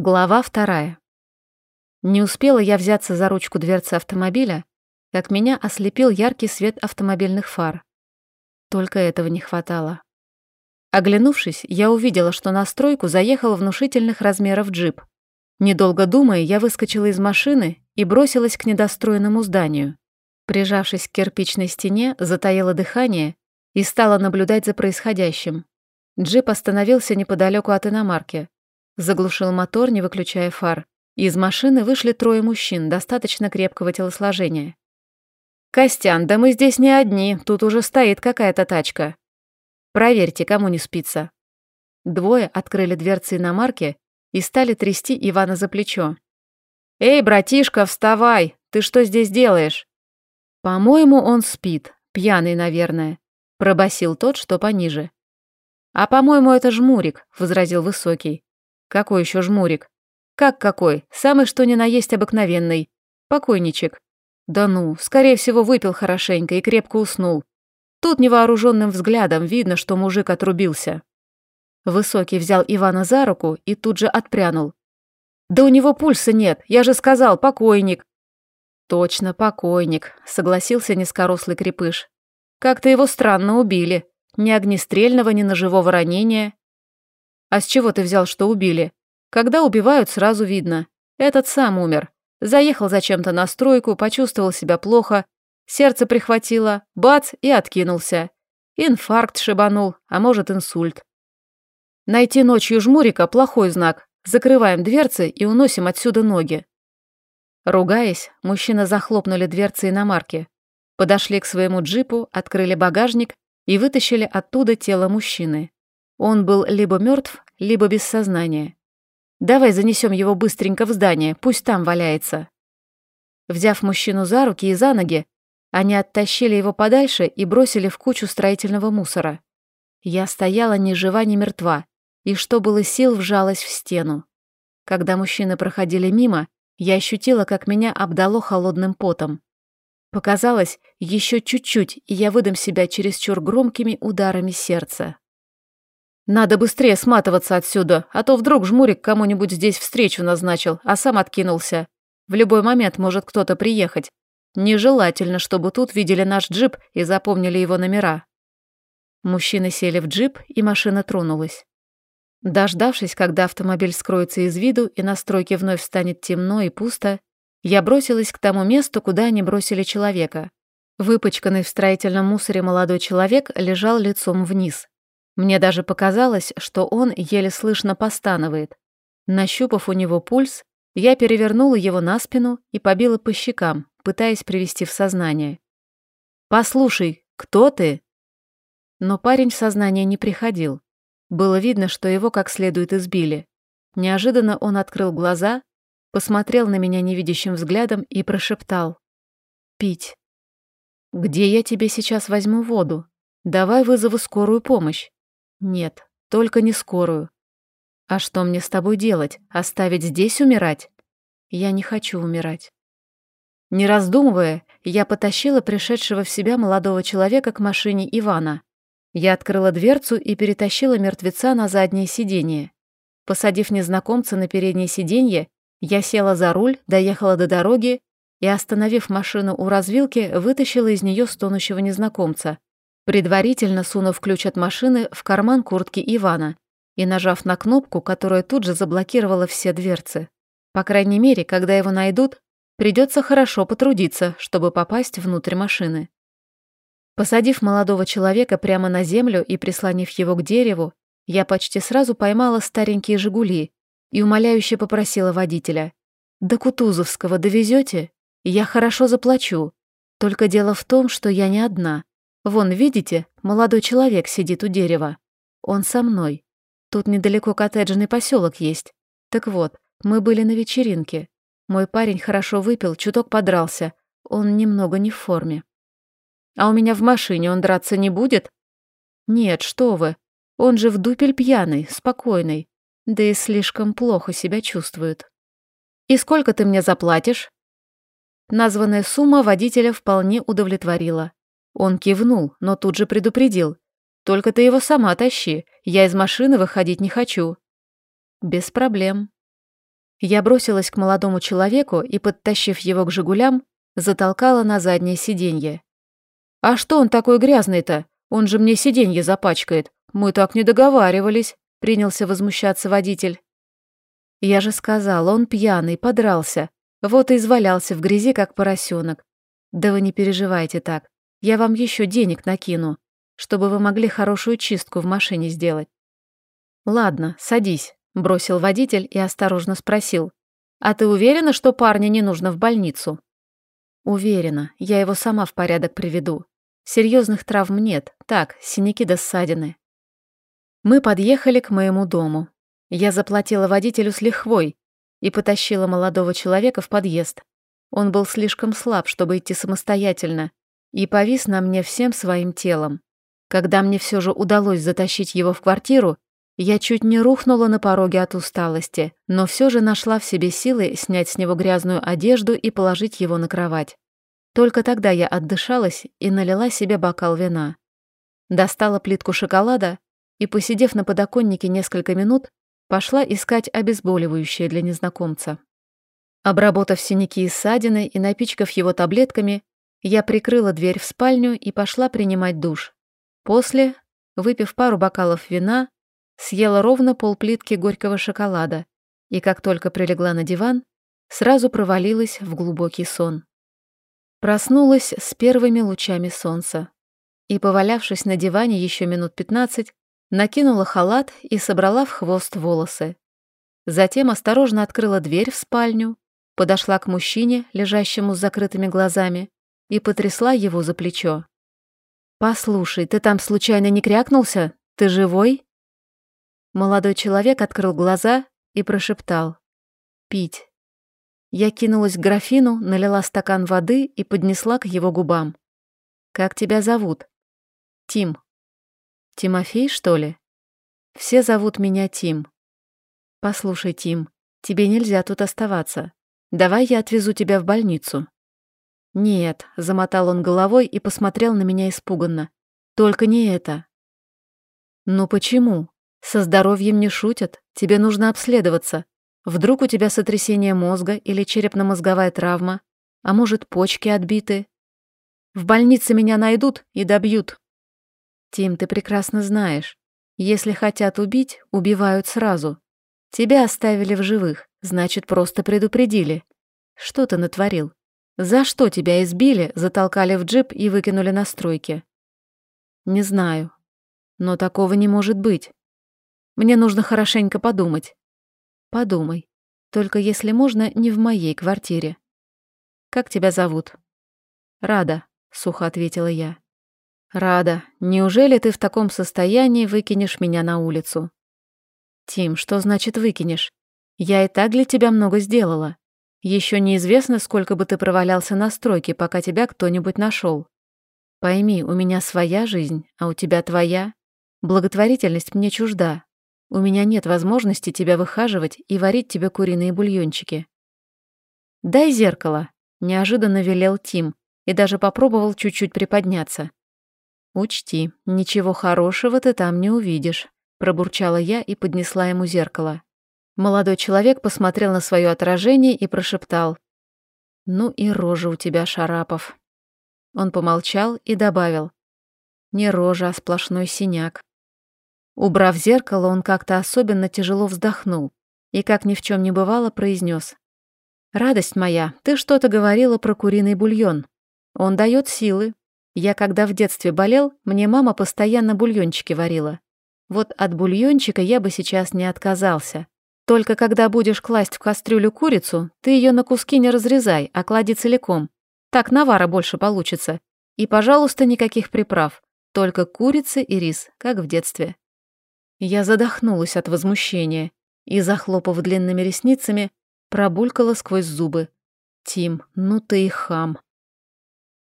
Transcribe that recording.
Глава вторая. Не успела я взяться за ручку дверцы автомобиля, как меня ослепил яркий свет автомобильных фар. Только этого не хватало. Оглянувшись, я увидела, что на стройку заехал внушительных размеров джип. Недолго думая, я выскочила из машины и бросилась к недостроенному зданию. Прижавшись к кирпичной стене, затаила дыхание и стала наблюдать за происходящим. Джип остановился неподалеку от иномарки. Заглушил мотор, не выключая фар. Из машины вышли трое мужчин достаточно крепкого телосложения. «Костян, да мы здесь не одни, тут уже стоит какая-то тачка. Проверьте, кому не спится». Двое открыли дверцы иномарки и стали трясти Ивана за плечо. «Эй, братишка, вставай! Ты что здесь делаешь?» «По-моему, он спит, пьяный, наверное», — пробасил тот, что пониже. «А по-моему, это жмурик», — возразил Высокий. Какой еще жмурик? Как какой? Самый что ни на есть обыкновенный. Покойничек. Да ну, скорее всего, выпил хорошенько и крепко уснул. Тут невооруженным взглядом видно, что мужик отрубился. Высокий взял Ивана за руку и тут же отпрянул. «Да у него пульса нет, я же сказал, покойник». «Точно, покойник», — согласился низкорослый крепыш. «Как-то его странно убили. Ни огнестрельного, ни ножевого ранения. А с чего ты взял, что убили? Когда убивают, сразу видно. Этот сам умер. Заехал зачем-то на стройку, почувствовал себя плохо, сердце прихватило, бац, и откинулся. Инфаркт шибанул, а может инсульт. Найти ночью жмурика – плохой знак. Закрываем дверцы и уносим отсюда ноги. Ругаясь, мужчины захлопнули дверцы иномарки. Подошли к своему джипу, открыли багажник и вытащили оттуда тело мужчины. Он был либо мертв, либо без сознания. Давай занесем его быстренько в здание, пусть там валяется. Взяв мужчину за руки и за ноги, они оттащили его подальше и бросили в кучу строительного мусора. Я стояла ни жива, ни мертва, и что было сил, вжалась в стену. Когда мужчины проходили мимо, я ощутила, как меня обдало холодным потом. Показалось, еще чуть-чуть, и я выдам себя чересчур громкими ударами сердца. Надо быстрее сматываться отсюда, а то вдруг жмурик кому-нибудь здесь встречу назначил, а сам откинулся. В любой момент может кто-то приехать. Нежелательно, чтобы тут видели наш джип и запомнили его номера. Мужчины сели в джип, и машина тронулась. Дождавшись, когда автомобиль скроется из виду и на стройке вновь станет темно и пусто, я бросилась к тому месту, куда они бросили человека. Выпачканный в строительном мусоре молодой человек лежал лицом вниз. Мне даже показалось, что он еле слышно постанывает. Нащупав у него пульс, я перевернула его на спину и побила по щекам, пытаясь привести в сознание. «Послушай, кто ты?» Но парень в сознание не приходил. Было видно, что его как следует избили. Неожиданно он открыл глаза, посмотрел на меня невидящим взглядом и прошептал. «Пить». «Где я тебе сейчас возьму воду? Давай вызову скорую помощь». Нет, только не скорую. А что мне с тобой делать? Оставить здесь умирать? Я не хочу умирать. Не раздумывая, я потащила пришедшего в себя молодого человека к машине Ивана. Я открыла дверцу и перетащила мертвеца на заднее сиденье. Посадив незнакомца на переднее сиденье, я села за руль, доехала до дороги и, остановив машину у развилки, вытащила из нее стонущего незнакомца предварительно сунув ключ от машины в карман куртки Ивана и нажав на кнопку, которая тут же заблокировала все дверцы. По крайней мере, когда его найдут, придется хорошо потрудиться, чтобы попасть внутрь машины. Посадив молодого человека прямо на землю и прислонив его к дереву, я почти сразу поймала старенькие «Жигули» и умоляюще попросила водителя. «До Кутузовского довезете? Я хорошо заплачу. Только дело в том, что я не одна. Вон, видите, молодой человек сидит у дерева. Он со мной. Тут недалеко коттеджный поселок есть. Так вот, мы были на вечеринке. Мой парень хорошо выпил, чуток подрался. Он немного не в форме. А у меня в машине он драться не будет? Нет, что вы. Он же в дупель пьяный, спокойный. Да и слишком плохо себя чувствует. И сколько ты мне заплатишь? Названная сумма водителя вполне удовлетворила. Он кивнул, но тут же предупредил. «Только ты его сама тащи, я из машины выходить не хочу». «Без проблем». Я бросилась к молодому человеку и, подтащив его к «Жигулям», затолкала на заднее сиденье. «А что он такой грязный-то? Он же мне сиденье запачкает. Мы так не договаривались», — принялся возмущаться водитель. «Я же сказал, он пьяный, подрался. Вот и извалялся в грязи, как поросенок. Да вы не переживайте так. Я вам еще денег накину, чтобы вы могли хорошую чистку в машине сделать». «Ладно, садись», — бросил водитель и осторожно спросил. «А ты уверена, что парня не нужно в больницу?» «Уверена, я его сама в порядок приведу. Серьезных травм нет, так, синяки да ссадины». Мы подъехали к моему дому. Я заплатила водителю с лихвой и потащила молодого человека в подъезд. Он был слишком слаб, чтобы идти самостоятельно, и повис на мне всем своим телом. Когда мне все же удалось затащить его в квартиру, я чуть не рухнула на пороге от усталости, но все же нашла в себе силы снять с него грязную одежду и положить его на кровать. Только тогда я отдышалась и налила себе бокал вина. Достала плитку шоколада и, посидев на подоконнике несколько минут, пошла искать обезболивающее для незнакомца. Обработав синяки и ссадины и напичкав его таблетками, я прикрыла дверь в спальню и пошла принимать душ. После, выпив пару бокалов вина, съела ровно полплитки горького шоколада и, как только прилегла на диван, сразу провалилась в глубокий сон. Проснулась с первыми лучами солнца и, повалявшись на диване еще минут пятнадцать, накинула халат и собрала в хвост волосы. Затем осторожно открыла дверь в спальню, подошла к мужчине, лежащему с закрытыми глазами, и потрясла его за плечо. «Послушай, ты там случайно не крякнулся? Ты живой?» Молодой человек открыл глаза и прошептал. «Пить». Я кинулась к графину, налила стакан воды и поднесла к его губам. «Как тебя зовут?» «Тим», Тимофей, что ли? Все зовут меня Тим. Послушай, Тим, тебе нельзя тут оставаться. Давай я отвезу тебя в больницу. Нет, замотал он головой и посмотрел на меня испуганно. Только не это. Ну почему? Со здоровьем не шутят, тебе нужно обследоваться. Вдруг у тебя сотрясение мозга или черепно-мозговая травма, а может, почки отбиты. В больнице меня найдут и добьют. Тим, ты прекрасно знаешь, если хотят убить, убивают сразу. Тебя оставили в живых, значит, просто предупредили. Что ты натворил? За что тебя избили, затолкали в джип и выкинули на стройке? Не знаю. Но такого не может быть. Мне нужно хорошенько подумать. Подумай. Только если можно, не в моей квартире. Как тебя зовут? Рада, сухо ответила я. «Рада. Неужели ты в таком состоянии выкинешь меня на улицу?» «Тим, что значит выкинешь? Я и так для тебя много сделала. Еще неизвестно, сколько бы ты провалялся на стройке, пока тебя кто-нибудь нашел. Пойми, у меня своя жизнь, а у тебя твоя. Благотворительность мне чужда. У меня нет возможности тебя выхаживать и варить тебе куриные бульончики». «Дай зеркало», — неожиданно велел Тим и даже попробовал чуть-чуть приподняться. «Учти, ничего хорошего ты там не увидишь», — пробурчала я и поднесла ему зеркало. Молодой человек посмотрел на свое отражение и прошептал. «Ну и рожа у тебя, Шарапов». Он помолчал и добавил. «Не рожа, а сплошной синяк». Убрав зеркало, он как-то особенно тяжело вздохнул и, как ни в чем не бывало, произнес: «Радость моя, ты что-то говорила про куриный бульон. Он дает силы, я когда в детстве болел, мне мама постоянно бульончики варила. Вот от бульончика я бы сейчас не отказался. Только когда будешь класть в кастрюлю курицу, ты ее на куски не разрезай, а клади целиком. Так навара больше получится. И, пожалуйста, никаких приправ. Только курица и рис, как в детстве. Я задохнулась от возмущения и, захлопав длинными ресницами, пробулькала сквозь зубы. «Тим, ну ты и хам».